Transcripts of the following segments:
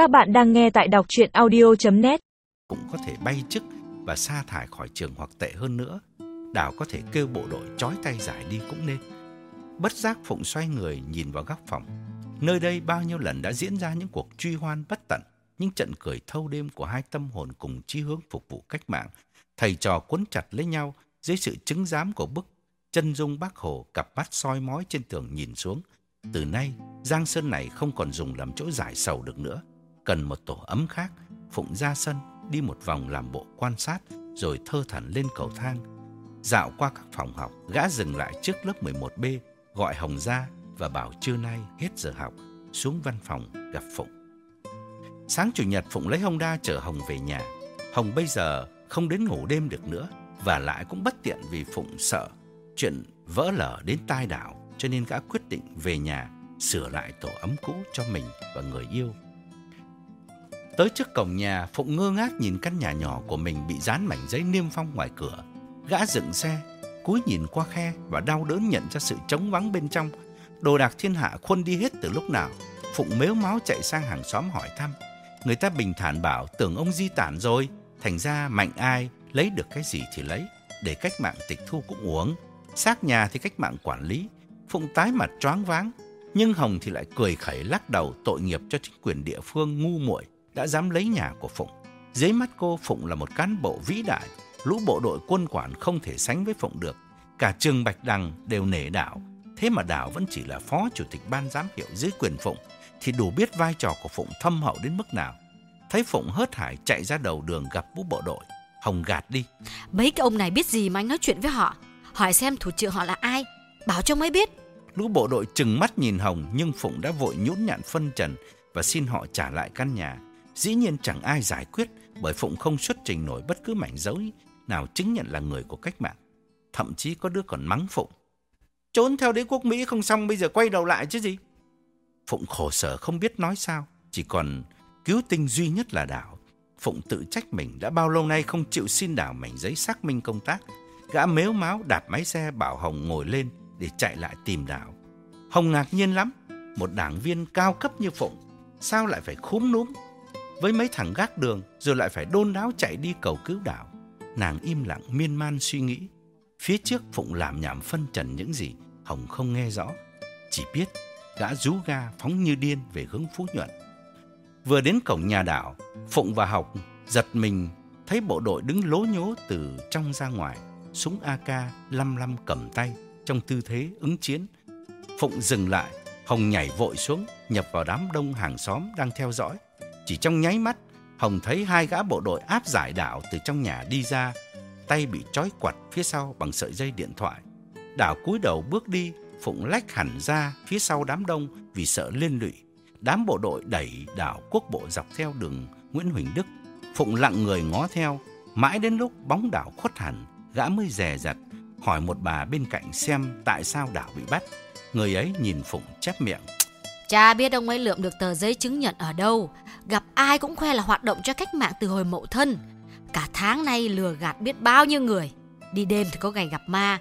Các bạn đang nghe tại đọc chuyện audio.net cũng có thể bay chức và sa thải khỏi trường hoặc tệ hơn nữa. Đào có thể kêu bộ đội trói tay giải đi cũng nên. Bất giác Phụng xoay người nhìn vào góc phòng. Nơi đây bao nhiêu lần đã diễn ra những cuộc truy hoan bất tận, những trận cười thâu đêm của hai tâm hồn cùng chí hướng phục vụ cách mạng. Thầy trò quấn chặt lấy nhau dưới sự chứng giám của bức chân dung bác Hồ cặp mắt soi mói trên tường nhìn xuống. Từ nay, Giang Sơn này không còn dùng làm chỗ giải sầu được nữa. Cần một tổ ấm khác, Phụng ra sân, đi một vòng làm bộ quan sát, rồi thơ thẩn lên cầu thang. Dạo qua các phòng học, gã dừng lại trước lớp 11B, gọi Hồng ra và bảo trưa nay hết giờ học, xuống văn phòng gặp Phụng. Sáng Chủ nhật Phụng lấy Honda chở Hồng về nhà. Hồng bây giờ không đến ngủ đêm được nữa, và lại cũng bất tiện vì Phụng sợ chuyện vỡ lở đến tai đảo, cho nên gã quyết định về nhà sửa lại tổ ấm cũ cho mình và người yêu. Tới trước cổng nhà, Phụng ngơ ngác nhìn căn nhà nhỏ của mình bị dán mảnh giấy niêm phong ngoài cửa. Gã dựng xe, cúi nhìn qua khe và đau đớn nhận ra sự trống vắng bên trong. Đồ đạc thiên hạ khuân đi hết từ lúc nào. Phụng mếu máu chạy sang hàng xóm hỏi thăm. Người ta bình thản bảo tưởng ông di tản rồi, thành ra mạnh ai lấy được cái gì thì lấy, để cách mạng tịch thu cũng uống. Xác nhà thì cách mạng quản lý. Phụng tái mặt choáng váng, nhưng Hồng thì lại cười khẩy lắc đầu tội nghiệp cho chính quyền địa phương ngu muội đã dám lấy nhà của Phụng. Dưới mắt cô, Phụng là một cán bộ vĩ đại, lũ bộ đội quân quản không thể sánh với Phụng được. Cả trường Bạch Đằng đều nể Đảo, thế mà Đảo vẫn chỉ là phó chủ tịch ban giám hiệu dưới quyền Phụng, thì đủ biết vai trò của Phụng thâm hậu đến mức nào. Thấy Phụng hớt hải chạy ra đầu đường gặp bố bộ đội, Hồng gạt đi. Mấy cái ông này biết gì mà anh nói chuyện với họ Hỏi xem thủ trưởng họ là ai Bảo cho mới biết Lũ bộ đội chừng mắt nhìn Hồng nhưng Phụng đã vội nhũn nhặn phân trần và xin họ trả lại căn nhà. Dĩ nhiên chẳng ai giải quyết bởi Phụng không xuất trình nổi bất cứ mảnh dấu nào chứng nhận là người của cách mạng. Thậm chí có đứa còn mắng Phụng. Trốn theo đế quốc Mỹ không xong bây giờ quay đầu lại chứ gì. Phụng khổ sở không biết nói sao, chỉ còn cứu tinh duy nhất là Đảo. Phụng tự trách mình đã bao lâu nay không chịu xin Đảo mảnh giấy xác minh công tác. Gã mếu máu đạp máy xe bảo Hồng ngồi lên để chạy lại tìm Đảo. Hồng ngạc nhiên lắm, một đảng viên cao cấp như Phụng, sao lại phải khúm núm với mấy thằng gác đường rồi lại phải đôn đáo chạy đi cầu cứu Đảo. Nàng im lặng miên man suy nghĩ. Phía trước Phụng làm nhảm phân trần những gì, Hồng không nghe rõ. Chỉ biết gã rú ga phóng như điên về hướng Phú Nhuận. Vừa đến cổng nhà đảo, Phụng và Học giật mình thấy bộ đội đứng lố nhố từ trong ra ngoài, súng AK lăm lăm cầm tay trong tư thế ứng chiến. Phụng dừng lại, Hồng nhảy vội xuống, nhập vào đám đông hàng xóm đang theo dõi. Chỉ trong nháy mắt, Hồng thấy hai gã bộ đội áp giải đảo từ trong nhà đi ra, tay bị trói quặt phía sau bằng sợi dây điện thoại. Đảo cúi đầu bước đi, Phụng lách hẳn ra phía sau đám đông vì sợ liên lụy. Đám bộ đội đẩy đảo quốc bộ dọc theo đường Nguyễn Huỳnh Đức. Phụng lặng người ngó theo, mãi đến lúc bóng đảo khuất hẳn, gã mới dè dặt hỏi một bà bên cạnh xem tại sao đảo bị bắt. Người ấy nhìn Phụng chép miệng. Cha biết ông ấy lượm được tờ giấy chứng nhận ở đâu. Gặp ai cũng khoe là hoạt động cho cách mạng từ hồi mậu thân. Cả tháng nay lừa gạt biết bao nhiêu người. Đi đêm thì có ngày gặp ma.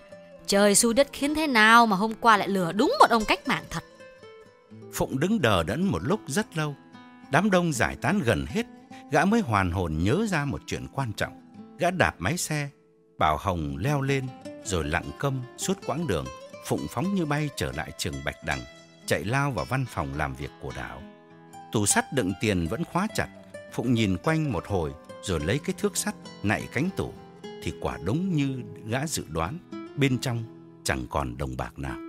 Trời xui đất khiến thế nào mà hôm qua lại lừa đúng một ông cách mạng thật? Phụng đứng đờ đẫn một lúc rất lâu. Đám đông giải tán gần hết, gã mới hoàn hồn nhớ ra một chuyện quan trọng. Gã đạp máy xe, bảo Hồng leo lên, rồi lặng câm suốt quãng đường. Phụng phóng như bay trở lại trường Bạch Đằng, chạy lao vào văn phòng làm việc của đảo. Tủ sắt đựng tiền vẫn khóa chặt. Phụng nhìn quanh một hồi, rồi lấy cái thước sắt nạy cánh tủ. Thì quả đúng như gã dự đoán, bên trong chẳng còn đồng bạc nào.